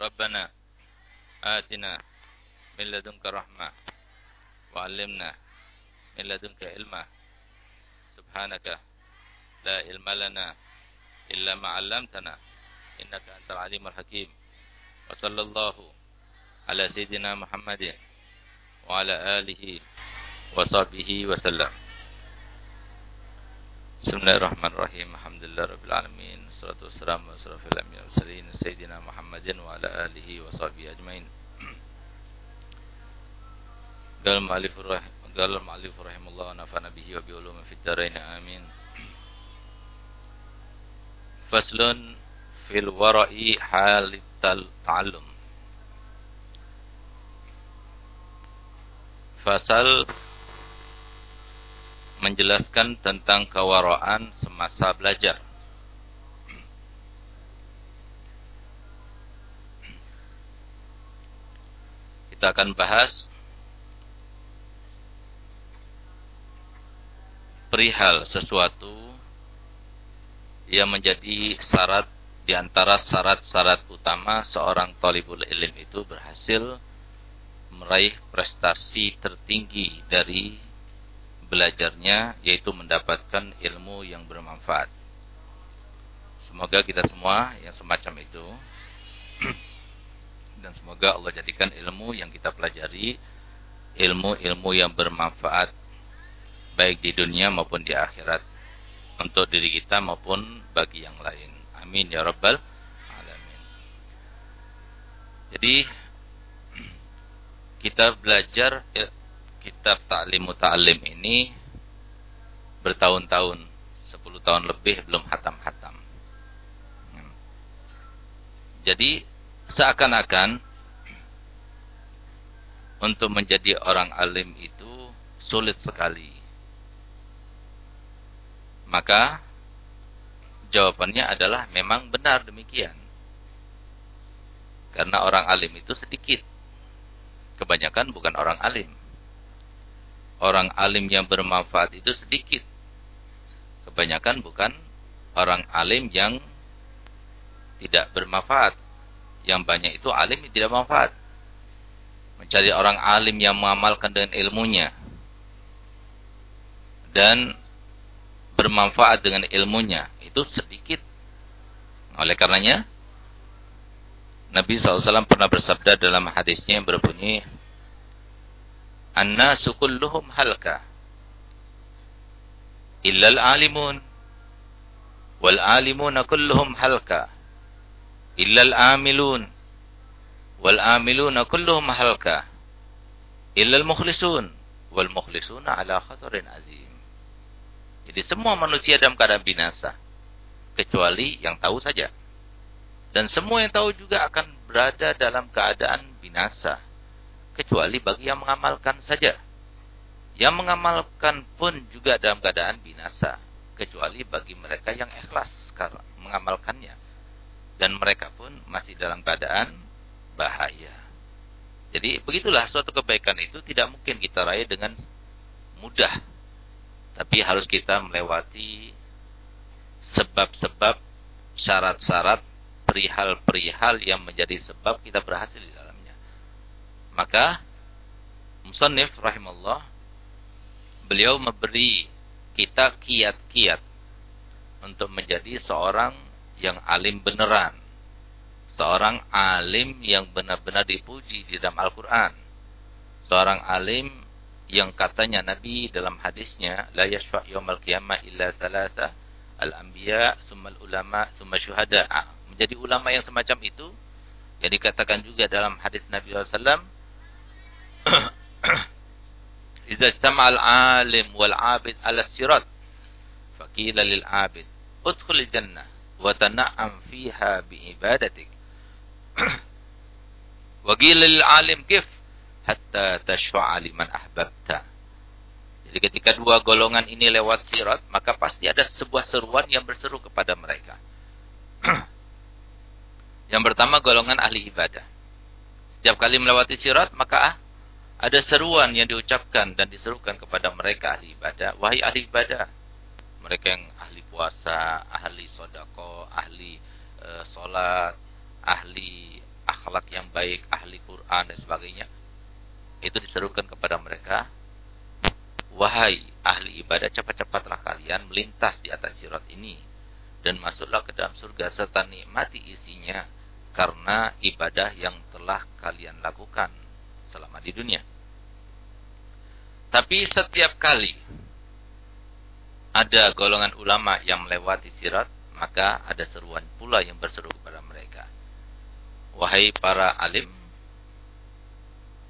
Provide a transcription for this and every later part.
ربنا آتنا من لدنك رحمة وعلمنا من لدنك علما. سبحانك لا علم لنا إلا ما علمتنا إنك أنت العليم الحكيم. وصلى الله على سيدنا محمد وعلى آله وصحبه وسلم. Bismillahirrahmanirrahim. Alhamdulillah alamin. Wassalatu wassalamu ala asrofil anbiya'i wal mursalin sayyidina Muhammadin wa ala alihi wa sahbihi ajmain. Qala al-mu'allif qala al-mu'allif rahimahullah nafa'ana bihi wa bi ulumin fid dharain amin. Faslun fil wara'i halit ta'allum. Fasal menjelaskan tentang kewaraan semasa belajar. Kita akan bahas perihal sesuatu yang menjadi syarat di antara syarat-syarat utama seorang talibul ilm itu berhasil meraih prestasi tertinggi dari belajarnya yaitu mendapatkan ilmu yang bermanfaat. Semoga kita semua yang semacam itu dan semoga Allah jadikan ilmu yang kita pelajari ilmu-ilmu yang bermanfaat baik di dunia maupun di akhirat untuk diri kita maupun bagi yang lain. Amin ya rabbal alamin. Jadi kita belajar kitab Ta'lim Muta'alim ini bertahun-tahun, 10 tahun lebih belum hatam-hatam. Jadi seakan-akan untuk menjadi orang alim itu sulit sekali. Maka jawabannya adalah memang benar demikian. Karena orang alim itu sedikit. Kebanyakan bukan orang alim orang alim yang bermanfaat itu sedikit. Kebanyakan bukan orang alim yang tidak bermanfaat. Yang banyak itu alim yang tidak bermanfaat. Mencari orang alim yang mengamalkan dengan ilmunya. Dan bermanfaat dengan ilmunya. Itu sedikit. Oleh karenanya, Nabi SAW pernah bersabda dalam hadisnya yang berbunyi, An-nasu kulluhum halka. Illa al-alimun. Wal-alimuna kulluhum halka. Illa al-amilun. Wal-amiluna kulluhum halka. Illa al-mukhlisun. Wal-mukhlisuna ala khatarin azim. Jadi semua manusia dalam keadaan binasa. Kecuali yang tahu saja. Dan semua yang tahu juga akan berada dalam keadaan binasa kecuali bagi yang mengamalkan saja. Yang mengamalkan pun juga dalam keadaan binasa, kecuali bagi mereka yang ikhlas mengamalkannya. Dan mereka pun masih dalam keadaan bahaya. Jadi begitulah suatu kebaikan itu tidak mungkin kita raih dengan mudah. Tapi harus kita melewati sebab-sebab syarat-syarat perihal-perihal yang menjadi sebab kita berhasil maka Musannif rahimahullah beliau memberi kita kiat-kiat untuk menjadi seorang yang alim beneran. Seorang alim yang benar-benar dipuji di dalam Al-Quran. Seorang alim yang katanya Nabi dalam hadisnya la yashfa' yawmal qiyamah illa thalatha al-anbiya summal ulama summa syuhada. Menjadi ulama yang semacam itu yang dikatakan juga dalam hadis Nabi SAW إذا اجتمع العالم والعابد على الصراط فقيل للعابد ادخل الجنة وتنعم فيها بعبادتك وقيل للعالم كيف hatta tashfa'a liman ahbabta. Jadi ketika dua golongan ini lewat sirat, maka pasti ada sebuah seruan yang berseru kepada mereka. yang pertama golongan ahli ibadah. Setiap kali melewati sirat, maka ada seruan yang diucapkan dan diserukan kepada mereka ahli ibadah. Wahai ahli ibadah. Mereka yang ahli puasa, ahli sodako, ahli e, solat, ahli akhlak yang baik, ahli Quran dan sebagainya. Itu diserukan kepada mereka, wahai ahli ibadah, cepat-cepatlah kalian melintas di atas sirat ini dan masuklah ke dalam surga serta nikmati isinya karena ibadah yang telah kalian lakukan selama di dunia. Tapi setiap kali ada golongan ulama yang melewati sirat, maka ada seruan pula yang berseru kepada mereka. Wahai para alim,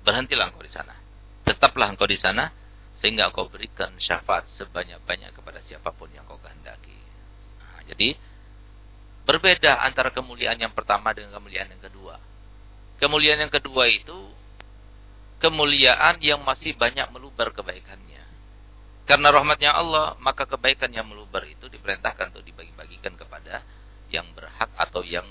berhentilah engkau di sana. Tetaplah engkau di sana sehingga engkau berikan syafaat sebanyak-banyak kepada siapa pun yang kau kehendaki. Nah, jadi berbeda antara kemuliaan yang pertama dengan kemuliaan yang kedua. Kemuliaan yang kedua itu kemuliaan yang masih banyak melubar kebaikannya. Karena rahmatnya Allah, maka kebaikan yang melubar itu diperintahkan untuk dibagi-bagikan kepada yang berhak atau yang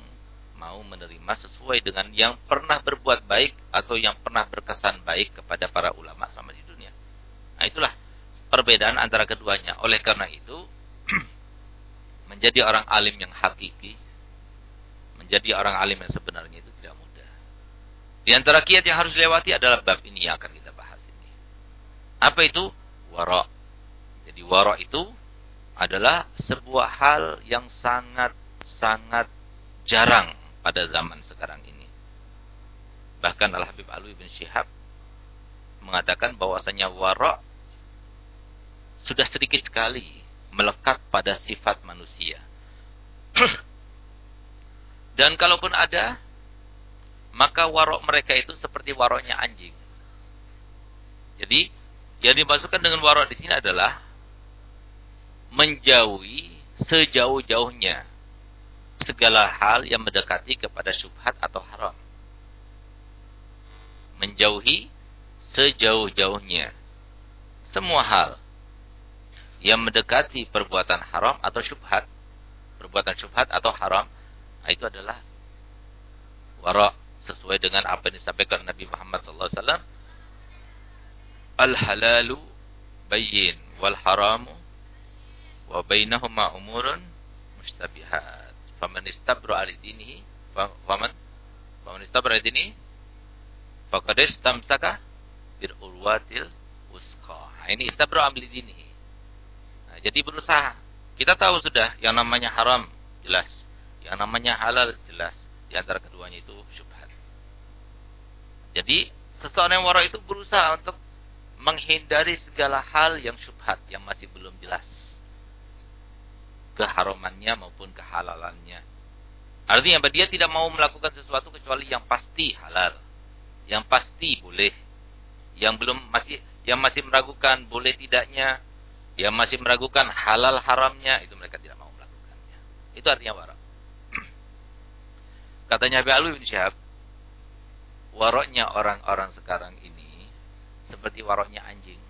mau menerima sesuai dengan yang pernah berbuat baik atau yang pernah berkesan baik kepada para ulama sama di dunia. Nah itulah perbedaan antara keduanya. Oleh karena itu, menjadi orang alim yang hakiki, menjadi orang alim yang sebenarnya itu. Di antara kiat yang harus dilewati adalah bab ini yang akan kita bahas ini. Apa itu? Wara. Jadi wara itu adalah sebuah hal yang sangat-sangat jarang pada zaman sekarang ini. Bahkan Al-Habib Alwi bin Syihab mengatakan bahwasanya wara sudah sedikit sekali melekat pada sifat manusia. Dan kalaupun ada, maka warok mereka itu seperti waroknya anjing. Jadi, yang dimasukkan dengan warok di sini adalah menjauhi sejauh-jauhnya segala hal yang mendekati kepada syubhat atau haram. Menjauhi sejauh-jauhnya semua hal yang mendekati perbuatan haram atau syubhat. Perbuatan syubhat atau haram nah, itu adalah wara sesuai dengan apa yang disampaikan Nabi Muhammad SAW. Al-halalu bayyin wal haramu wa bainahuma umurun mustabihat faman istabra ali dinihi faman faman istabra ali dinihi faqad istamsaka bil urwatil wusqa. Nah, ini istabra ali dinihi nah, jadi berusaha. Kita tahu sudah yang namanya haram jelas. Yang namanya halal jelas. Di antara keduanya itu syubhat jadi seseorang yang wara itu berusaha untuk menghindari segala hal yang syubhat yang masih belum jelas keharamannya maupun kehalalannya. Artinya dia tidak mau melakukan sesuatu kecuali yang pasti halal, yang pasti boleh, yang belum masih yang masih meragukan boleh tidaknya, yang masih meragukan halal haramnya itu mereka tidak mau melakukannya. Itu artinya wara. Katanya Abi bin Syahab, waroknya orang-orang sekarang ini seperti waroknya anjing.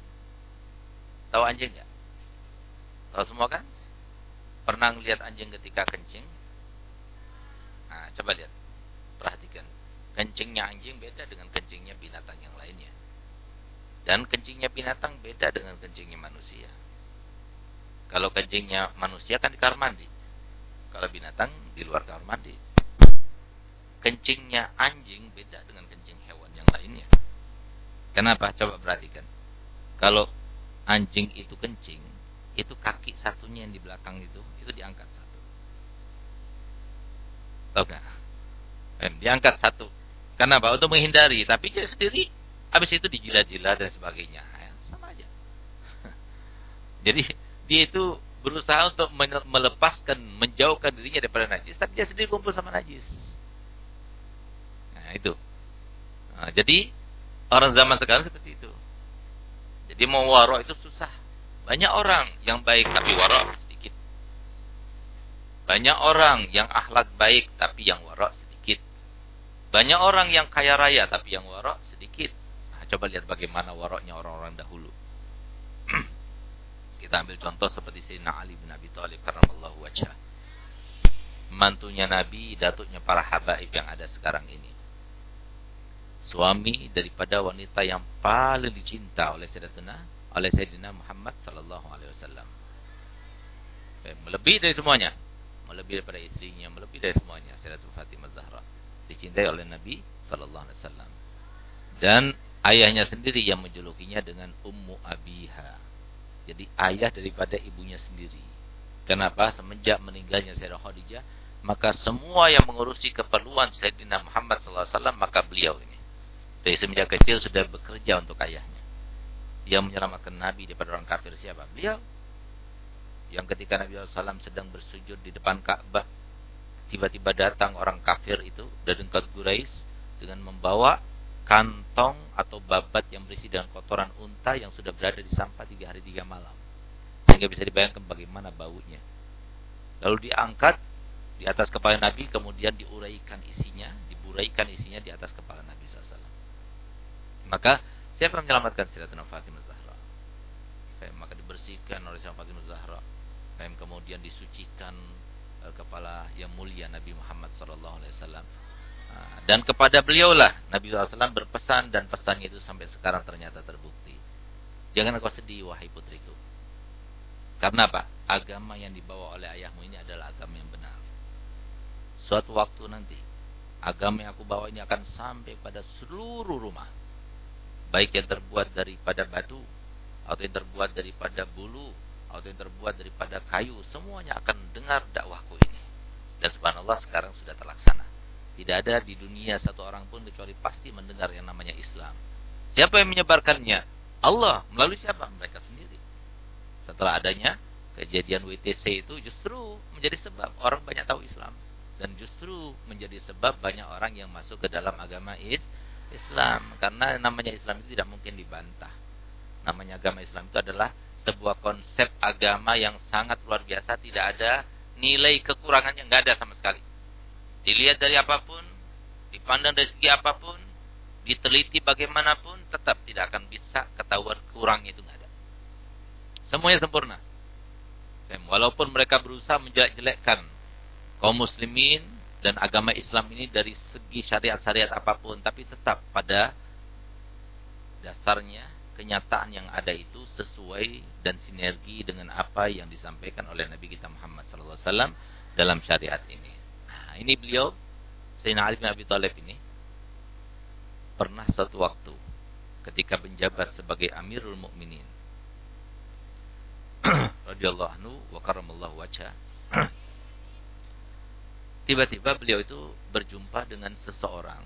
Tahu anjing nggak? Tahu semua kan? Pernah lihat anjing ketika kencing? Nah, coba lihat. Perhatikan. Kencingnya anjing beda dengan kencingnya binatang yang lainnya. Dan kencingnya binatang beda dengan kencingnya manusia. Kalau kencingnya manusia kan di kamar mandi. Kalau binatang di luar kamar mandi. Kencingnya anjing beda dengan kencing hewan yang lainnya. Kenapa? Coba perhatikan. Kalau anjing itu kencing, itu kaki satunya yang di belakang itu itu diangkat satu. Tahu? Eh, diangkat satu. Kenapa? Untuk menghindari. Tapi dia sendiri habis itu dijilat-jilat dan sebagainya. Ya, sama aja. Jadi dia itu berusaha untuk melepaskan, menjauhkan dirinya daripada najis. Tapi dia sendiri kumpul sama najis. Nah itu. Nah, jadi orang zaman sekarang seperti itu. Jadi mau waro itu susah. Banyak orang yang baik tapi warok sedikit. Banyak orang yang akhlak baik tapi yang warok sedikit. Banyak orang yang kaya raya tapi yang warok sedikit. Nah, coba lihat bagaimana waroknya orang-orang dahulu. Kita ambil contoh seperti Sayyidina Ali bin Abi Thalib karramallahu wajhah. Mantunya Nabi, datuknya para habaib yang ada sekarang ini. Suami daripada wanita yang paling dicinta oleh Sayyidatuna oleh Sayyidina Muhammad sallallahu alaihi wasallam. Melebihi dari semuanya, melebihi daripada istrinya, melebihi dari semuanya Sayyidatul Fatimah Zahra. dicintai oleh Nabi Sallallahu Alaihi Wasallam. Dan ayahnya sendiri yang menjulukinya dengan Ummu Abiha. Jadi ayah daripada ibunya sendiri. Kenapa? Semenjak meninggalnya Sayyidah Khadijah, maka semua yang mengurusi keperluan Sayyidina Muhammad SAW, maka beliau ini. Dari semenjak kecil sudah bekerja untuk ayahnya. Dia menyelamatkan Nabi daripada orang kafir siapa? Beliau. Yang ketika Nabi SAW sedang bersujud di depan Ka'bah, tiba-tiba datang orang kafir itu dari Quraisy dengan membawa kantong atau babat yang berisi dengan kotoran unta yang sudah berada di sampah tiga hari tiga malam. Sehingga bisa dibayangkan bagaimana baunya. Lalu diangkat di atas kepala Nabi, kemudian diuraikan isinya, diburaikan isinya di atas kepala Nabi. Maka siapa yang menyelamatkan Sayyidatuna Fatimah Zahra? Maka dibersihkan oleh Sayyidatuna Fatimah Zahra. Kemudian disucikan eh, kepala yang mulia Nabi Muhammad SAW Ah, dan kepada beliaulah Nabi SAW berpesan dan pesannya itu sampai sekarang ternyata terbukti. Jangan kau sedih wahai putriku. Karena apa? Agama yang dibawa oleh ayahmu ini adalah agama yang benar. Suatu waktu nanti, agama yang aku bawa ini akan sampai pada seluruh rumah. Baik yang terbuat daripada batu, atau yang terbuat daripada bulu, atau yang terbuat daripada kayu, semuanya akan dengar dakwahku ini. Dan subhanallah sekarang sudah terlaksana. Tidak ada di dunia satu orang pun kecuali pasti mendengar yang namanya Islam. Siapa yang menyebarkannya? Allah. Melalui siapa? Mereka sendiri. Setelah adanya kejadian WTC itu justru menjadi sebab orang banyak tahu Islam. Dan justru menjadi sebab banyak orang yang masuk ke dalam agama Islam. Karena namanya Islam itu tidak mungkin dibantah. Namanya agama Islam itu adalah sebuah konsep agama yang sangat luar biasa. Tidak ada nilai kekurangannya. nggak ada sama sekali. Dilihat dari apa pun, dipandang dari segi apa pun, diteliti bagaimanapun, tetap tidak akan bisa ketahuan kurang itu nggak ada. Semuanya sempurna. Walaupun mereka berusaha menjelek-jelekkan kaum muslimin dan agama Islam ini dari segi syariat-syariat apa pun, tapi tetap pada dasarnya kenyataan yang ada itu sesuai dan sinergi dengan apa yang disampaikan oleh Nabi kita Muhammad SAW dalam syariat ini. Ini beliau Sayyidina Ali bin Abi Thalib ini pernah satu waktu ketika menjabat sebagai Amirul Mukminin radhiyallahu anhu wa karamallahu wajha tiba-tiba beliau itu berjumpa dengan seseorang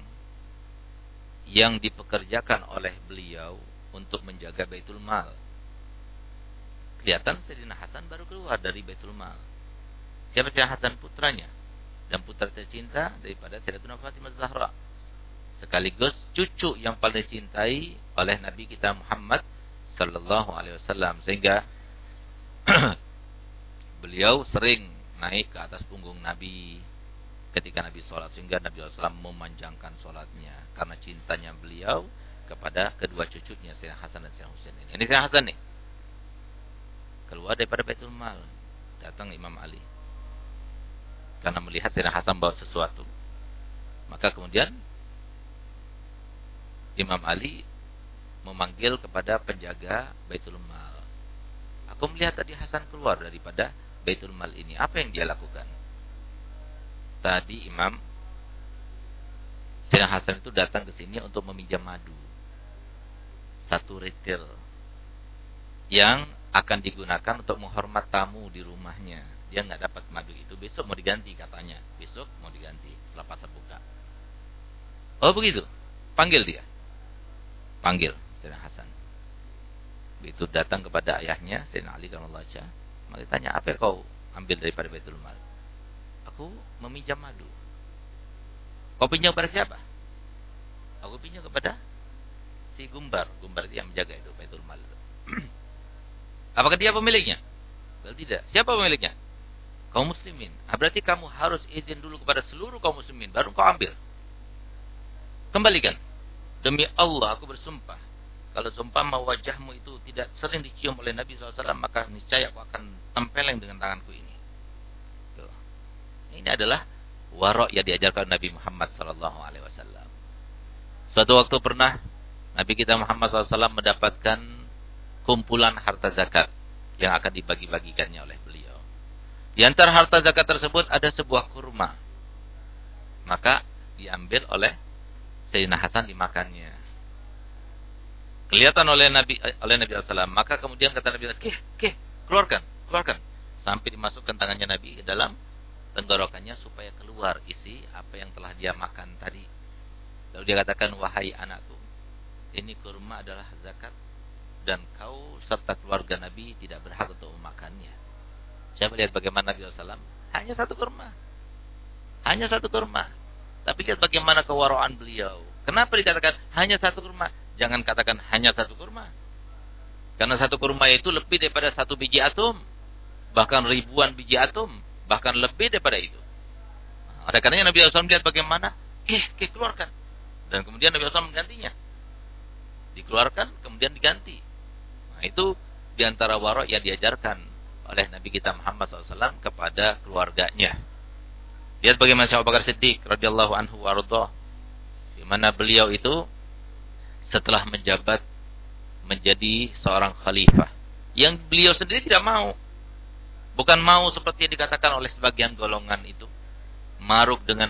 yang dipekerjakan oleh beliau untuk menjaga Baitul Mal. Kelihatan Sayyidina Hasan baru keluar dari Baitul Mal. Siapa Sayyidina Hasan putranya? dan putra tercinta daripada Sayyidatuna Fatimah Zahra. Sekaligus cucu yang paling dicintai oleh Nabi kita Muhammad sallallahu alaihi wasallam sehingga beliau sering naik ke atas punggung Nabi ketika Nabi sholat sehingga Nabi SAW memanjangkan sholatnya karena cintanya beliau kepada kedua cucunya Sayyidina Hasan dan Sayyidina Husain ini. Ini Sayyidina Hasan nih. Keluar daripada Baitul Mal, datang Imam Ali karena melihat Sayyidina Hasan bawa sesuatu. Maka kemudian Imam Ali memanggil kepada penjaga Baitul Mal. Aku melihat tadi Hasan keluar daripada Baitul Mal ini. Apa yang dia lakukan? Tadi Imam Sayyidina Hasan itu datang ke sini untuk meminjam madu. Satu retail yang akan digunakan untuk menghormat tamu di rumahnya. Dia nggak dapat madu itu. Besok mau diganti katanya. Besok mau diganti setelah pasar buka. Oh begitu? Panggil dia. Panggil Sayyidina Hasan. Begitu datang kepada ayahnya Sayyidina Ali kalau baca maka tanya apa yang kau ambil daripada Baitul Mal aku meminjam madu kau pinjam kepada siapa aku pinjam kepada si Gumbar Gumbar yang menjaga itu Baitul Mal apakah dia pemiliknya Well, tidak. Siapa pemiliknya? kaum muslimin. Nah, berarti kamu harus izin dulu kepada seluruh kaum muslimin baru kau ambil. Kembalikan. Demi Allah aku bersumpah. Kalau sumpah wajahmu itu tidak sering dicium oleh Nabi SAW, maka niscaya aku akan tempeleng dengan tanganku ini. Ini adalah warok yang diajarkan Nabi Muhammad SAW. Suatu waktu pernah Nabi kita Muhammad SAW mendapatkan kumpulan harta zakat yang akan dibagi-bagikannya oleh beliau. Di antara harta zakat tersebut ada sebuah kurma. Maka diambil oleh Sayyidina Hasan dimakannya. Kelihatan oleh Nabi oleh Nabi SAW. Maka kemudian kata Nabi, "Keh, keh, keluarkan, keluarkan." Sampai dimasukkan tangannya Nabi ke dalam tenggorokannya supaya keluar isi apa yang telah dia makan tadi. Lalu dia katakan, "Wahai anakku, ini kurma adalah zakat dan kau serta keluarga Nabi tidak berhak untuk memakannya." Saya melihat bagaimana Nabi SAW hanya satu kurma. Hanya satu kurma. Tapi lihat bagaimana kewaraan beliau. Kenapa dikatakan hanya satu kurma? Jangan katakan hanya satu kurma. Karena satu kurma itu lebih daripada satu biji atom. Bahkan ribuan biji atom. Bahkan lebih daripada itu. Ada karenanya Nabi SAW melihat bagaimana. Eh, keluarkan. Dan kemudian Nabi SAW menggantinya. Dikeluarkan, kemudian diganti. Nah, itu di antara warok yang diajarkan oleh Nabi kita Muhammad SAW kepada keluarganya. Lihat bagaimana Abu Bakar Siddiq radhiyallahu anhu warḍah di mana beliau itu setelah menjabat menjadi seorang khalifah yang beliau sendiri tidak mau. Bukan mau seperti yang dikatakan oleh sebagian golongan itu. Maruk dengan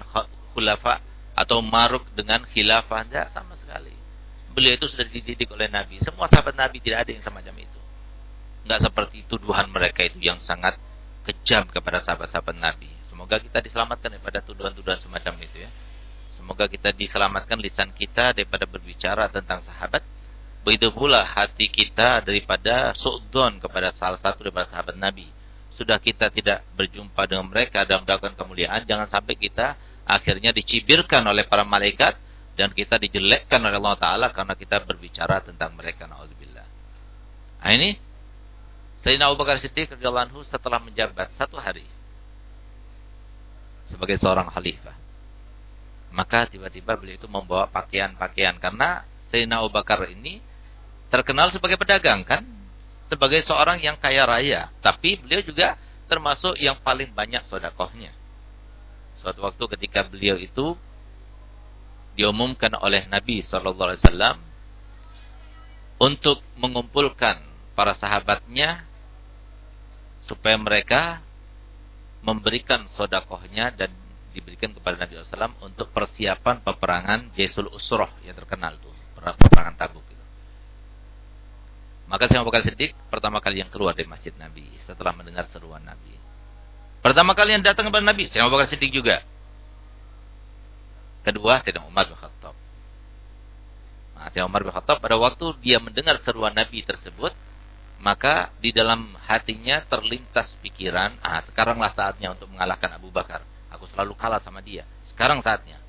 khulafa atau maruk dengan khilafah tidak sama sekali. Beliau itu sudah dididik oleh Nabi. Semua sahabat Nabi tidak ada yang semacam itu. Enggak seperti tuduhan mereka itu yang sangat kejam kepada sahabat-sahabat Nabi. Semoga kita diselamatkan daripada tuduhan-tuduhan semacam itu ya. Semoga kita diselamatkan lisan kita daripada berbicara tentang sahabat. Begitu pula hati kita daripada su'don kepada salah satu daripada sahabat Nabi. Sudah kita tidak berjumpa dengan mereka dan mendapatkan kemuliaan, jangan sampai kita akhirnya dicibirkan oleh para malaikat dan kita dijelekkan oleh Allah Ta'ala karena kita berbicara tentang mereka. Nah ini Sayyidina Abu Bakar Siddiq radhiyallahu anhu setelah menjabat satu hari sebagai seorang khalifah. Maka tiba-tiba beliau itu membawa pakaian-pakaian karena Sayyidina Abu Bakar ini terkenal sebagai pedagang kan, sebagai seorang yang kaya raya, tapi beliau juga termasuk yang paling banyak sodakohnya. Suatu waktu ketika beliau itu diumumkan oleh Nabi Shallallahu Alaihi Wasallam untuk mengumpulkan para sahabatnya supaya mereka memberikan sodakohnya dan diberikan kepada Nabi SAW untuk persiapan peperangan Jesul Usroh yang terkenal tuh peperangan Tabuk. Maka saya Bakar Siddiq pertama kali yang keluar dari masjid Nabi setelah mendengar seruan Nabi. Pertama kali yang datang kepada Nabi, saya Bakar Siddiq juga. Kedua, Sayyidina Umar bin Khattab. Nah, Sayyidina Umar bin Khattab pada waktu dia mendengar seruan Nabi tersebut, maka di dalam hatinya terlintas pikiran, ah sekaranglah saatnya untuk mengalahkan Abu Bakar. Aku selalu kalah sama dia. Sekarang saatnya.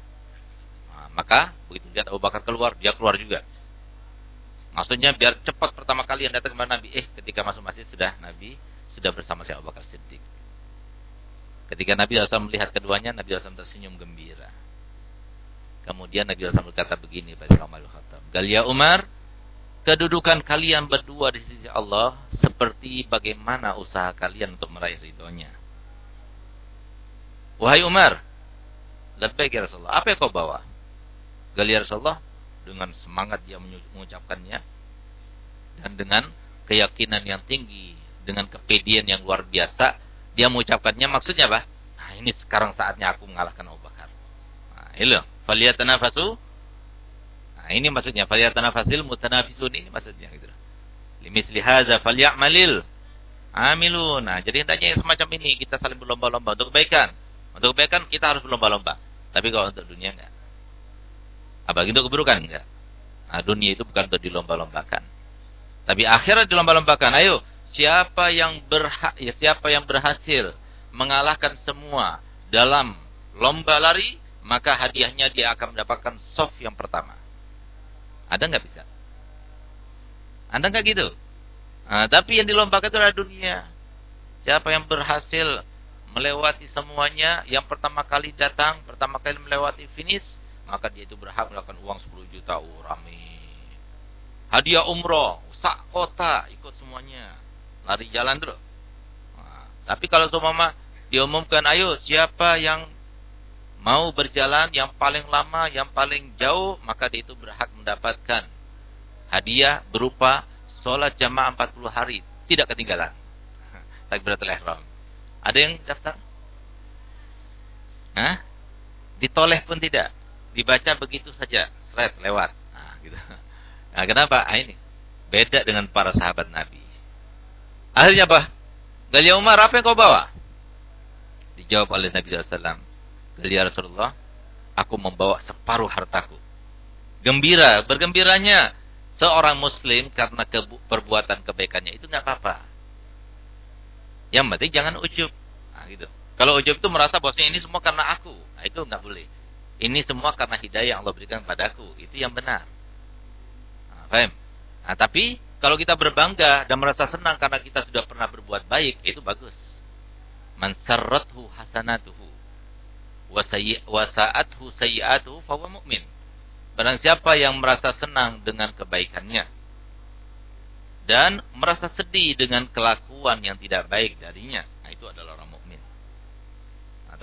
Nah, maka begitu lihat Abu Bakar keluar, dia keluar juga. Maksudnya biar cepat pertama kali yang datang kepada Nabi. Eh, ketika masuk masjid sudah Nabi sudah bersama si Abu Bakar Siddiq. Ketika Nabi SAW melihat keduanya, Nabi SAW tersenyum gembira. Kemudian Nabi SAW berkata begini pada Umar Khattab. Galia Umar, kedudukan kalian berdua di sisi Allah seperti bagaimana usaha kalian untuk meraih ridhonya. Wahai Umar, lebih ya Rasulullah, apa yang kau bawa? Galia Rasulullah dengan semangat dia mengucapkannya dan dengan keyakinan yang tinggi, dengan kepedian yang luar biasa, dia mengucapkannya maksudnya apa? Nah, ini sekarang saatnya aku mengalahkan Abu Bakar. Nah, itu. Faliyatanafasu Nah, ini maksudnya falyatanafasil mutanafisun ini maksudnya gitu. Limisli hadza falyamalil amilun. Nah, jadi intinya semacam ini kita saling berlomba-lomba untuk kebaikan. Untuk kebaikan kita harus berlomba-lomba. Tapi kalau untuk dunia enggak. Apalagi untuk keburukan enggak. Nah, dunia itu bukan untuk dilomba-lombakan. Tapi akhirat dilomba-lombakan. Ayo, siapa yang berhak ya siapa yang berhasil mengalahkan semua dalam lomba lari, maka hadiahnya dia akan mendapatkan soft yang pertama. Ada nggak bisa? Anda nggak gitu? Nah, tapi yang dilombakan itu adalah dunia. Siapa yang berhasil melewati semuanya, yang pertama kali datang, pertama kali melewati finish, maka dia itu berhak melakukan uang 10 juta. Oh, rame. Hadiah umroh, sak kota, ikut semuanya. Lari jalan dulu. Nah, tapi kalau semua diumumkan, ayo siapa yang mau berjalan yang paling lama, yang paling jauh, maka dia itu berhak mendapatkan hadiah berupa sholat jamaah 40 hari. Tidak ketinggalan. Takbiratul ihram. Ada yang daftar? Hah? Ditoleh pun tidak. Dibaca begitu saja, seret lewat. Nah, gitu. Nah, kenapa? Ah, ini beda dengan para sahabat Nabi. Akhirnya apa? Galia Umar, apa yang kau bawa? Dijawab oleh Nabi SAW. Galia Rasulullah, aku membawa separuh hartaku. Gembira, bergembiranya seorang muslim karena perbuatan kebaikannya itu nggak apa-apa. Yang penting jangan ujub. Nah, gitu. Kalau ujub itu merasa bosnya ini semua karena aku. Nah, itu nggak boleh. Ini semua karena hidayah yang Allah berikan padaku. Itu yang benar. Nah, paham? Nah, tapi kalau kita berbangga dan merasa senang karena kita sudah pernah berbuat baik, itu bagus. Man sarrathu hasanatuhu wa sa'athu sayyi'atuhu fahuwa mu'min. Barang siapa yang merasa senang dengan kebaikannya dan merasa sedih dengan kelakuan yang tidak baik darinya, nah itu adalah orang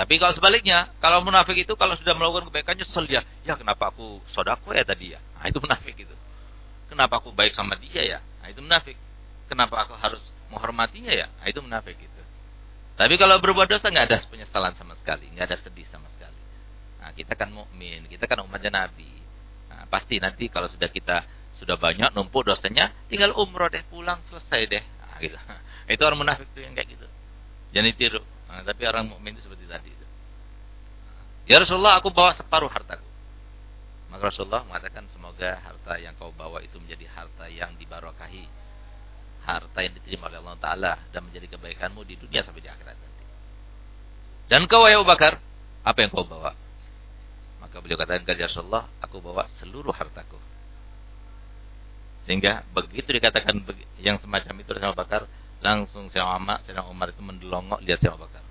tapi kalau sebaliknya, kalau munafik itu kalau sudah melakukan kebaikannya nyesel ya, ya kenapa aku sodako ya tadi ya? Nah itu munafik itu. Kenapa aku baik sama dia ya? Nah itu munafik. Kenapa aku harus menghormatinya ya? Nah itu munafik itu. Tapi kalau berbuat dosa nggak ada penyesalan sama sekali, nggak ada sedih sama sekali. Nah kita kan mukmin, kita kan umatnya Nabi pasti nanti kalau sudah kita sudah banyak numpuk dosanya, tinggal umroh deh, pulang selesai deh. Nah, gitu. Itu orang munafik tuh yang kayak gitu. Jangan ditiru. Nah, tapi orang mukmin itu seperti tadi. Ya Rasulullah, aku bawa separuh hartaku. Maka Rasulullah mengatakan semoga harta yang kau bawa itu menjadi harta yang dibarokahi. Harta yang diterima oleh Allah Ta'ala dan menjadi kebaikanmu di dunia sampai di akhirat nanti. Dan kau ya Bakar, apa yang kau bawa? Maka beliau katakan kepada Rasulullah, aku bawa seluruh hartaku. Sehingga begitu dikatakan yang semacam itu sama Bakar, langsung Sayyidina Umar, Umar itu mendelongok lihat Sayyidina Bakar.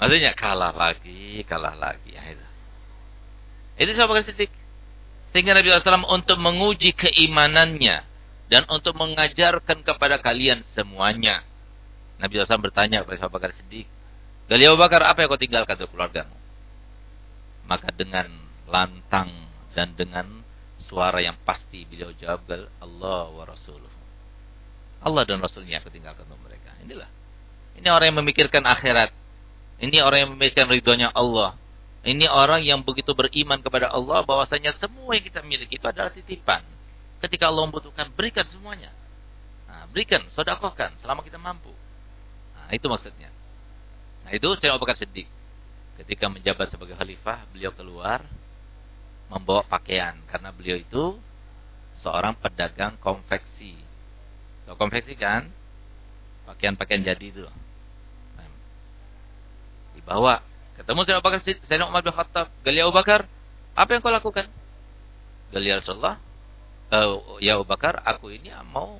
Maksudnya kalah lagi, kalah lagi. Ya, itu. Bakar Siddiq. Sehingga Nabi SAW untuk menguji keimanannya dan untuk mengajarkan kepada kalian semuanya. Nabi SAW bertanya kepada Sayyidina Bakar Siddiq, Gali Abu Bakar, apa yang kau tinggalkan untuk keluargamu? Maka dengan lantang dan dengan suara yang pasti beliau jawab Allah wa Rasuluh. Allah dan Rasulnya aku tinggalkan untuk mereka. Inilah. Ini orang yang memikirkan akhirat. Ini orang yang memikirkan ridhonya Allah. Ini orang yang begitu beriman kepada Allah bahwasanya semua yang kita miliki itu adalah titipan. Ketika Allah membutuhkan, berikan semuanya. Nah, berikan, sodakohkan selama kita mampu. Nah, itu maksudnya. Nah, itu saya Abu Bakar Siddiq. Ketika menjabat sebagai khalifah, beliau keluar membawa pakaian karena beliau itu seorang pedagang konveksi. Tahu konveksi kan? Pakaian-pakaian jadi itu. Dibawa. Ketemu Sayyidina Abu Bakar, Sayyidina Umar bin Khattab, Gali Abu Bakar, apa yang kau lakukan? Gali Rasulullah, uh, ya Abu Bakar, aku ini mau,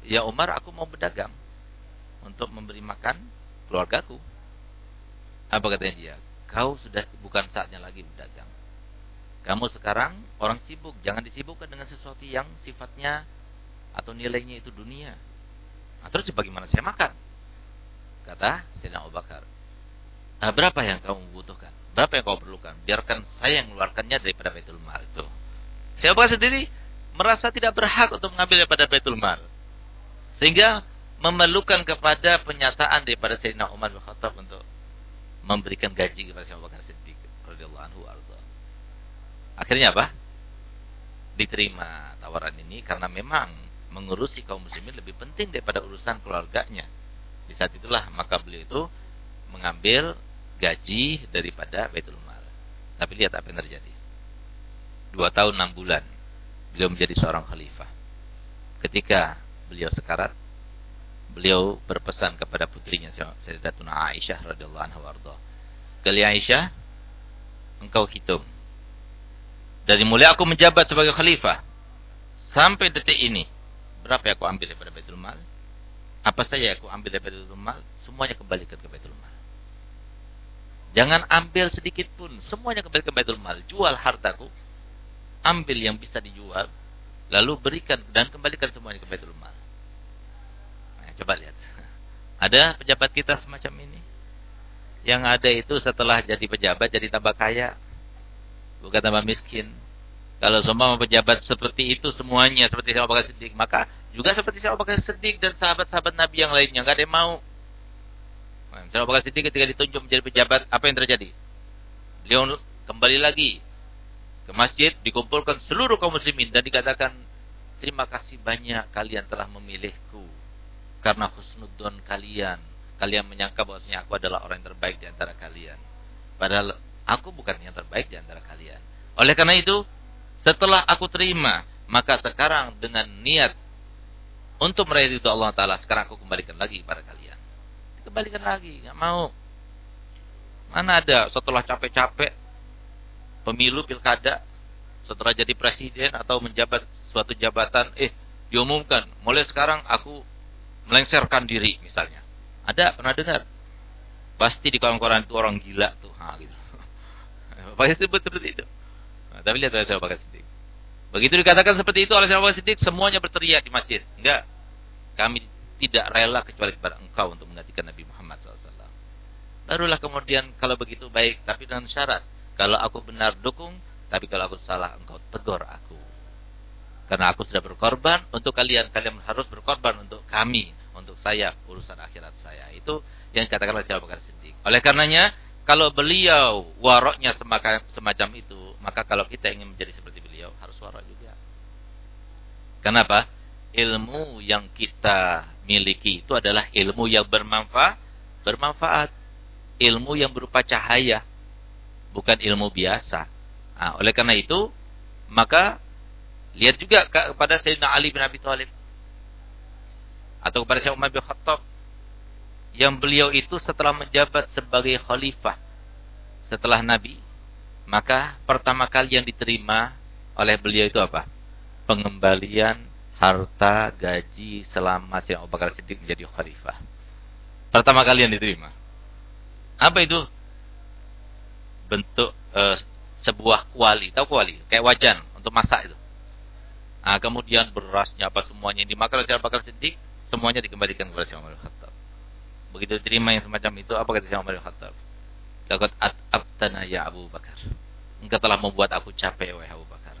ya Umar, aku mau berdagang untuk memberi makan keluargaku. Apa katanya dia? Kau sudah bukan saatnya lagi berdagang. Kamu sekarang orang sibuk, jangan disibukkan dengan sesuatu yang sifatnya atau nilainya itu dunia. Nah, terus bagaimana saya makan? Kata Sayyidina Abu Bakar. Nah, berapa yang kamu butuhkan? Berapa yang kau perlukan? Biarkan saya yang mengeluarkannya daripada Baitul Mal itu. Bakar sendiri merasa tidak berhak untuk mengambil daripada Baitul Mal. Sehingga memerlukan kepada penyataan daripada Sayyidina Umar bin Khattab untuk memberikan gaji kepada Abu Bakar Siddiq radhiyallahu anhu arda. Akhirnya apa? Diterima tawaran ini karena memang mengurusi kaum muslimin lebih penting daripada urusan keluarganya. Di saat itulah maka beliau itu mengambil gaji daripada Baitul Mal. Tapi lihat apa yang terjadi. Dua tahun enam bulan beliau menjadi seorang khalifah. Ketika beliau sekarat, beliau berpesan kepada putrinya Sayyidatuna Aisyah radhiyallahu anha warda. Kali Aisyah, engkau hitung. Dari mulai aku menjabat sebagai khalifah sampai detik ini, berapa yang aku ambil daripada Baitul Mal? Apa saja yang aku ambil daripada Baitul Mal, semuanya kembalikan ke Baitul Mal. Jangan ambil sedikit pun, semuanya kembali ke Baitul Mal. Jual hartaku, ambil yang bisa dijual, lalu berikan dan kembalikan semuanya ke Baitul Mal. Coba lihat. Ada pejabat kita semacam ini. Yang ada itu setelah jadi pejabat jadi tambah kaya. Bukan tambah miskin. Kalau semua pejabat seperti itu semuanya seperti Bakar Siddiq, maka juga seperti Bakar Siddiq dan sahabat-sahabat Nabi yang lainnya nggak ada yang mau. Syekh Bakar Siddiq ketika ditunjuk menjadi pejabat, apa yang terjadi? Beliau kembali lagi ke masjid, dikumpulkan seluruh kaum muslimin dan dikatakan, terima kasih banyak kalian telah memilihku. Karena husnuddon kalian. Kalian menyangka bahwasanya aku adalah orang yang terbaik di antara kalian. Padahal aku bukan yang terbaik di antara kalian. Oleh karena itu, setelah aku terima, maka sekarang dengan niat untuk meraih itu Allah Ta'ala, sekarang aku kembalikan lagi kepada kalian. Kembalikan lagi, nggak mau. Mana ada? Setelah capek-capek pemilu pilkada setelah jadi presiden atau menjabat suatu jabatan eh diumumkan. Mulai sekarang aku melengsarkan diri misalnya. Ada? Pernah dengar? Pasti di koran-koran itu orang gila tuh. Ha gitu. Pasti sebut seperti itu. Nah, tapi lihat saya Bakar Siddiq begitu dikatakan seperti itu oleh Bakar Siddiq semuanya berteriak di masjid. Enggak. Kami tidak rela kecuali kepada engkau untuk menggantikan Nabi Muhammad SAW barulah kemudian kalau begitu baik tapi dengan syarat kalau aku benar dukung, tapi kalau aku salah engkau tegur aku. Karena aku sudah berkorban untuk kalian, kalian harus berkorban untuk kami, untuk saya, urusan akhirat saya. Itu yang dikatakan oleh Abu Bakar Siddiq. Oleh karenanya, kalau beliau waroknya semacam itu, maka kalau kita ingin menjadi seperti beliau, harus warok juga. Kenapa? Ilmu yang kita miliki itu adalah ilmu yang bermanfaat, bermanfaat. Ilmu yang berupa cahaya, bukan ilmu biasa. Nah, oleh karena itu, maka lihat juga kepada Sayyidina Ali bin Abi Thalib atau kepada Sayyidina Umar bin Khattab yang beliau itu setelah menjabat sebagai khalifah setelah Nabi, maka pertama kali yang diterima oleh beliau itu apa? Pengembalian harta gaji selama Sayyidina Abu Bakar Siddiq menjadi khalifah. Pertama kali yang diterima. Apa itu? bentuk uh, sebuah kuali, tahu kuali, kayak wajan untuk masak itu. Nah, kemudian berasnya apa semuanya yang dimakan oleh Bakar Siddiq, semuanya dikembalikan kepada Syekh Umar Khattab. Begitu diterima yang semacam itu, apa kata Syekh Umar Khattab? Laqad abtana ya Abu Bakar. Engkau telah membuat aku capek wahai Abu Bakar.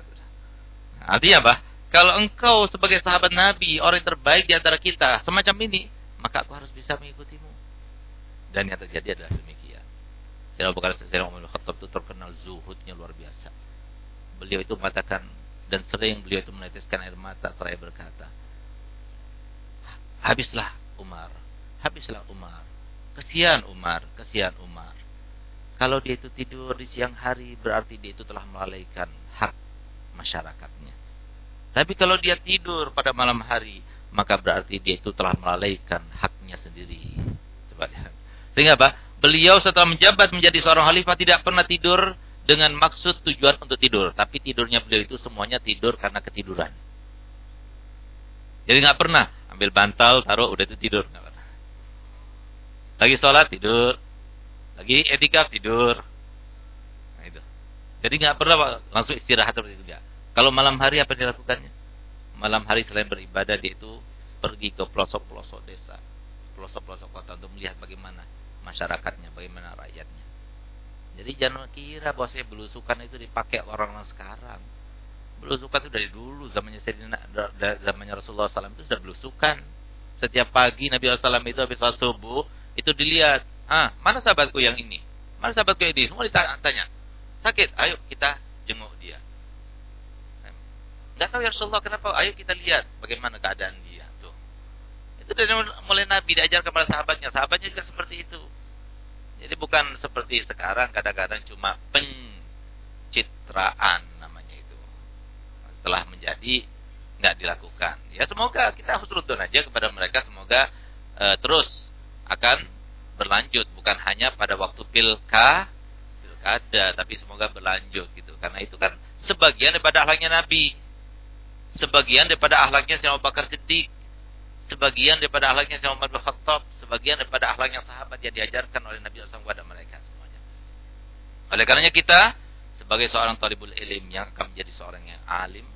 Nah, artinya apa? Kalau engkau sebagai sahabat Nabi, orang yang terbaik di antara kita, semacam ini, maka aku harus bisa mengikutimu. Dan yang terjadi adalah demikian. Sayyidina Abu Bakar Sayyidina Umar Khattab itu terkenal zuhudnya luar biasa. Beliau itu mengatakan dan sering beliau itu meneteskan air mata seraya berkata, habislah Umar, habislah Umar. Kesian Umar, kesian Umar. Kalau dia itu tidur di siang hari berarti dia itu telah melalaikan hak masyarakatnya. Tapi kalau dia tidur pada malam hari, maka berarti dia itu telah melalaikan haknya sendiri. Coba lihat. Sehingga apa? beliau setelah menjabat menjadi seorang khalifah tidak pernah tidur dengan maksud tujuan untuk tidur, tapi tidurnya beliau itu semuanya tidur karena ketiduran. Jadi nggak pernah ambil bantal taruh udah itu tidur. Lagi sholat tidur, lagi etika tidur. Nah itu. Jadi nggak pernah langsung istirahat seperti itu. Kalau malam hari apa dilakukannya? Malam hari selain beribadah dia itu pergi ke pelosok-pelosok desa, pelosok-pelosok kota untuk melihat bagaimana masyarakatnya, bagaimana rakyatnya. Jadi jangan kira bahwa saya belusukan itu dipakai orang-orang sekarang. Belusukan itu dari dulu zamannya Sayyidina zamannya Rasulullah SAW itu sudah belusukan. Setiap pagi Nabi SAW itu habis sholat subuh itu dilihat, ah mana sahabatku yang ini, mana sahabatku yang ini, semua ditanya, sakit, ayo kita jenguk dia. Tidak tahu ya Rasulullah kenapa, ayo kita lihat bagaimana keadaan dia. Itu dari mulai Nabi diajarkan kepada sahabatnya. Sahabatnya juga seperti itu. Jadi bukan seperti sekarang kadang-kadang cuma pencitraan namanya itu. Setelah menjadi nggak dilakukan. Ya semoga kita husnudon aja kepada mereka semoga uh, terus akan berlanjut bukan hanya pada waktu pilka pilkada tapi semoga berlanjut gitu. Karena itu kan sebagian daripada ahlaknya Nabi. Sebagian daripada ahlaknya Sayyidina Abu Bakar Siddiq sebagian daripada akhlaknya Syekh Umar bin Khattab, sebagian daripada akhlaknya sahabat yang diajarkan oleh Nabi SAW kepada mereka semuanya. Oleh karenanya kita sebagai seorang talibul ilim yang akan menjadi seorang yang alim,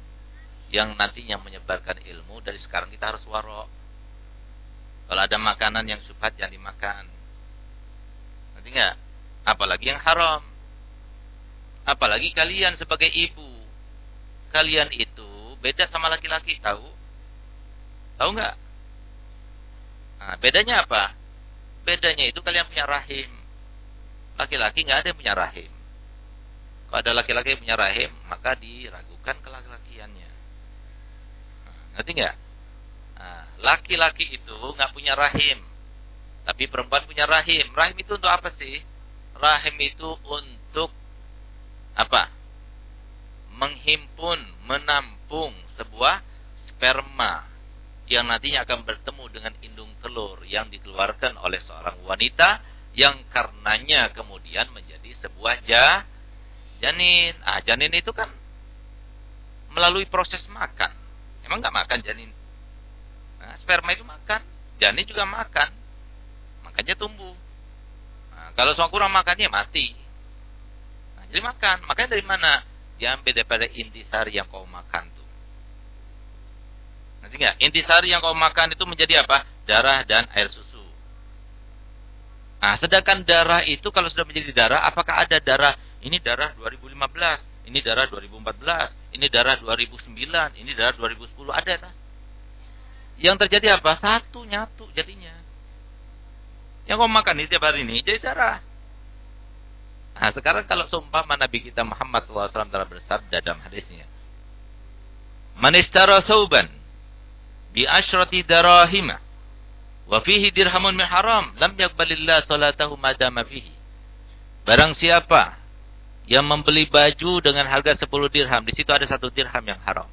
yang nantinya menyebarkan ilmu dari sekarang kita harus warok. Kalau ada makanan yang subhat yang dimakan. Nanti enggak? Apalagi yang haram. Apalagi kalian sebagai ibu. Kalian itu beda sama laki-laki, tahu? Tahu enggak? Nah, bedanya apa? Bedanya itu kalian punya rahim. Laki-laki nggak ada yang punya rahim. Kalau ada laki-laki punya rahim, maka diragukan kelaki-lakiannya. Nah, ngerti nggak? Nah, laki-laki itu nggak punya rahim, tapi perempuan punya rahim. Rahim itu untuk apa sih? Rahim itu untuk apa? Menghimpun, menampung sebuah sperma yang nantinya akan bertemu dengan indung telur yang dikeluarkan oleh seorang wanita yang karenanya kemudian menjadi sebuah ja, janin. Ah, janin itu kan melalui proses makan. Emang nggak makan janin? Nah, sperma itu makan, janin juga makan. Makanya tumbuh. Nah, kalau soal kurang makannya mati. Nah, jadi makan. Makanya dari mana? Diambil daripada intisari yang kau makan. Nanti enggak? Intisari yang kau makan itu menjadi apa? Darah dan air susu. Nah, sedangkan darah itu kalau sudah menjadi darah, apakah ada darah ini darah 2015, ini darah 2014, ini darah 2009, ini darah 2010 ada tak? Yang terjadi apa? Satu nyatu jadinya. Yang kau makan ini tiap hari ini jadi darah. Nah, sekarang kalau sumpah Nabi kita Muhammad SAW telah bersabda dalam hadisnya. Manistara sauban bi asyrati darahima wa fihi dirhamun min haram. Lam yaqbalillah salatahu madama fihi. Barang siapa yang membeli baju dengan harga 10 dirham di situ ada satu dirham yang haram.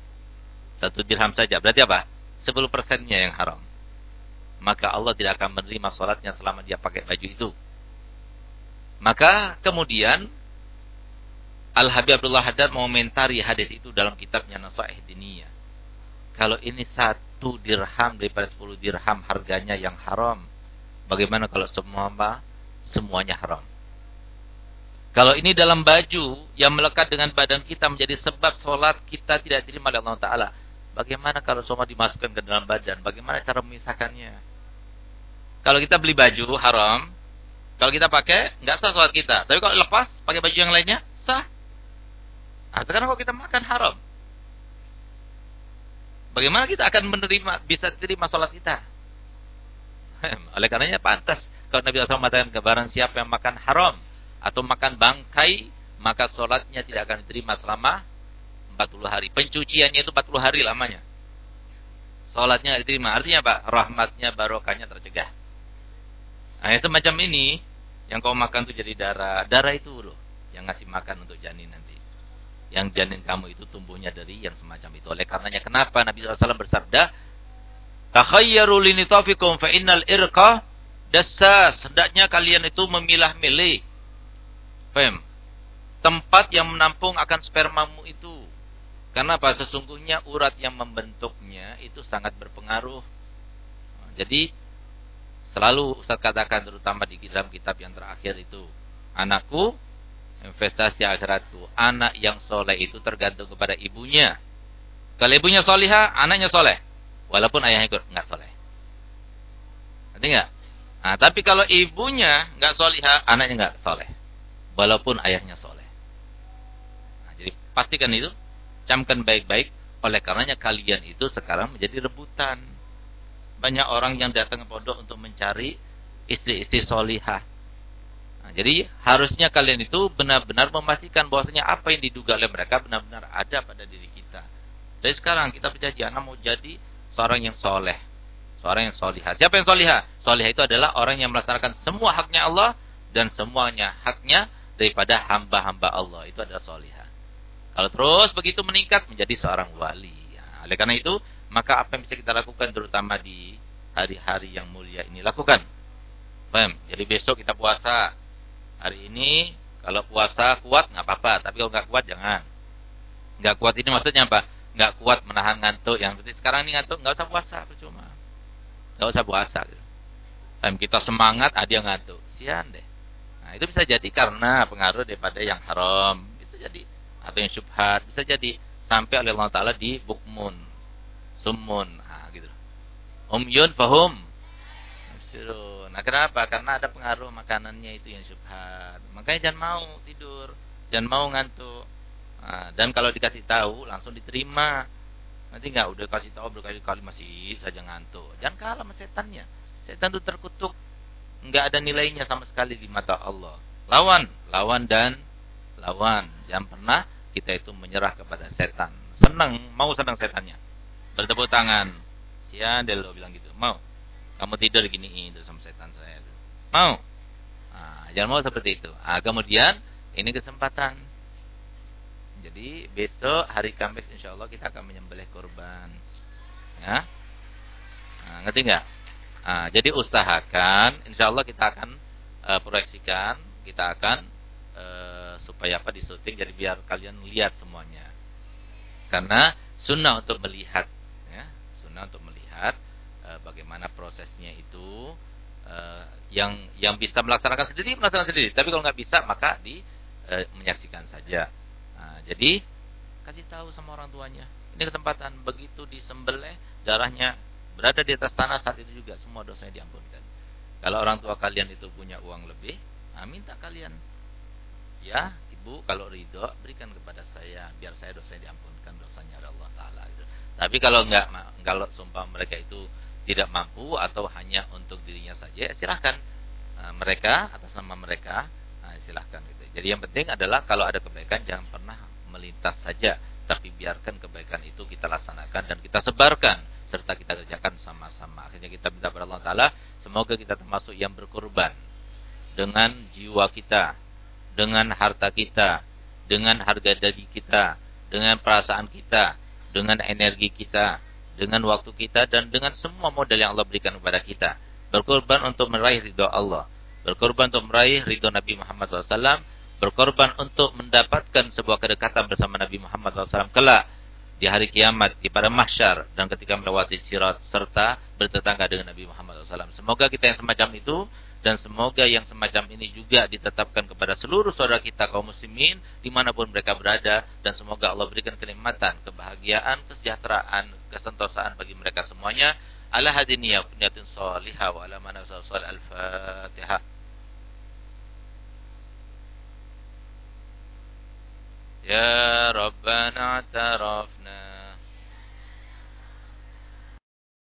Satu dirham saja. Berarti apa? 10 persennya yang haram. Maka Allah tidak akan menerima salatnya selama dia pakai baju itu. Maka kemudian Al-Habib Abdullah Haddad mengomentari hadis itu dalam kitabnya Nasaih Diniyah. Kalau ini satu dirham daripada sepuluh dirham harganya yang haram. Bagaimana kalau semua semuanya haram? Kalau ini dalam baju yang melekat dengan badan kita menjadi sebab sholat kita tidak diterima oleh Allah Ta'ala. Bagaimana kalau semua dimasukkan ke dalam badan? Bagaimana cara memisahkannya? Kalau kita beli baju haram, kalau kita pakai, nggak sah sholat kita. Tapi kalau lepas, pakai baju yang lainnya, sah. Nah, sekarang kalau kita makan haram. Bagaimana kita akan menerima bisa terima salat kita? Oleh karenanya pantas kalau Nabi SAW mengatakan kebaran siapa yang makan haram atau makan bangkai, maka salatnya tidak akan diterima selama 40 hari. Pencuciannya itu 40 hari lamanya. Salatnya diterima. Artinya apa? Rahmatnya, barokahnya tercegah. Nah, yang semacam ini yang kau makan itu jadi darah. Darah itu loh yang ngasih makan untuk janin nanti yang janin kamu itu tumbuhnya dari yang semacam itu. Oleh karenanya kenapa Nabi SAW bersabda, "Takhayyaru linitafikum fa innal irqa dasas." Hendaknya kalian itu memilah-milih. Fem. Tempat yang menampung akan spermamu itu. Karena apa? Sesungguhnya urat yang membentuknya itu sangat berpengaruh. Jadi selalu Ustaz katakan terutama di dalam kitab yang terakhir itu, anakku investasi akhiratku. Anak yang soleh itu tergantung kepada ibunya. Kalau ibunya solihah, anaknya soleh. Walaupun ayahnya nggak soleh. Nanti nggak? Nah, tapi kalau ibunya nggak solihah, anaknya nggak soleh. Walaupun ayahnya soleh. Nah, jadi pastikan itu, camkan baik-baik. Oleh karenanya kalian itu sekarang menjadi rebutan. Banyak orang yang datang ke pondok untuk mencari istri-istri solihah Nah, jadi harusnya kalian itu benar-benar memastikan bahwasanya apa yang diduga oleh mereka benar-benar ada pada diri kita. Dari sekarang kita berjanji anak mau jadi seorang yang soleh. Seorang yang solihah. Siapa yang solihah? Solihah itu adalah orang yang melaksanakan semua haknya Allah dan semuanya haknya daripada hamba-hamba Allah. Itu adalah solihah. Kalau terus begitu meningkat menjadi seorang wali. Ya, oleh karena itu, maka apa yang bisa kita lakukan terutama di hari-hari yang mulia ini lakukan. Paham? Jadi besok kita puasa, hari ini kalau puasa kuat nggak apa-apa, tapi kalau nggak kuat jangan. Nggak kuat ini maksudnya apa? Nggak kuat menahan ngantuk. Yang seperti sekarang ini ngantuk nggak usah puasa, percuma. Nggak usah puasa. Gitu. kita semangat, ada yang ngantuk. Sian deh. Nah itu bisa jadi karena pengaruh daripada yang haram. Bisa jadi atau yang syubhat. Bisa jadi sampai oleh Allah Taala di bukmun, sumun, nah, gitu. Umyun fahum. Suruh Nah kenapa? Karena ada pengaruh makanannya itu yang syubhat. Makanya jangan mau tidur, jangan mau ngantuk. Nah, dan kalau dikasih tahu langsung diterima. Nanti nggak udah kasih tahu berkali-kali masih saja ngantuk. Jangan kalah sama setannya. Setan itu terkutuk. Nggak ada nilainya sama sekali di mata Allah. Lawan, lawan dan lawan. Jangan pernah kita itu menyerah kepada setan. Senang, mau senang setannya. Bertepuk tangan. Sian lo bilang gitu. Mau. Kamu tidur gini itu sama setan saya. Mau. Nah, jangan mau seperti itu. Nah, kemudian ini kesempatan. Jadi besok hari Kamis insya Allah kita akan menyembelih korban. Ya. Nah, ngerti nggak? Nah, jadi usahakan, insya Allah kita akan uh, proyeksikan, kita akan uh, supaya apa disuting, jadi biar kalian lihat semuanya. Karena sunnah untuk melihat, ya, sunnah untuk melihat bagaimana prosesnya itu, uh, yang yang bisa melaksanakan sendiri melaksanakan sendiri. Tapi kalau nggak bisa maka di uh, menyaksikan saja. Nah, jadi kasih tahu sama orang tuanya. Ini kesempatan begitu disembelih darahnya berada di atas tanah saat itu juga semua dosanya diampunkan. Kalau orang tua kalian itu punya uang lebih, nah minta kalian, ya ibu kalau ridho berikan kepada saya biar saya dosanya diampunkan dosanya Allah Taala. Gitu. Tapi kalau enggak, kalau sumpah mereka itu tidak mampu atau hanya untuk dirinya saja, ya silahkan nah, mereka atas nama mereka, nah, silahkan gitu. Jadi yang penting adalah kalau ada kebaikan jangan pernah melintas saja, tapi biarkan kebaikan itu kita laksanakan dan kita sebarkan serta kita kerjakan sama-sama. Akhirnya kita minta kepada Allah Taala semoga kita termasuk yang berkorban dengan jiwa kita, dengan harta kita, dengan harga diri kita, dengan perasaan kita, dengan energi kita, dengan waktu kita dan dengan semua modal yang Allah berikan kepada kita. Berkorban untuk meraih ridho Allah, berkorban untuk meraih ridho Nabi Muhammad SAW, berkorban untuk mendapatkan sebuah kedekatan bersama Nabi Muhammad SAW kelak di hari kiamat, di pada mahsyar dan ketika melewati sirat serta bertetangga dengan Nabi Muhammad SAW. Semoga kita yang semacam itu dan semoga yang semacam ini juga ditetapkan kepada seluruh saudara kita kaum muslimin di mana pun mereka berada dan semoga Allah berikan kenikmatan, kebahagiaan, kesejahteraan, kesentosaan bagi mereka semuanya. Ala hadiniyah salihah wa ala mana al-fatihah. Ya Rabbana taraf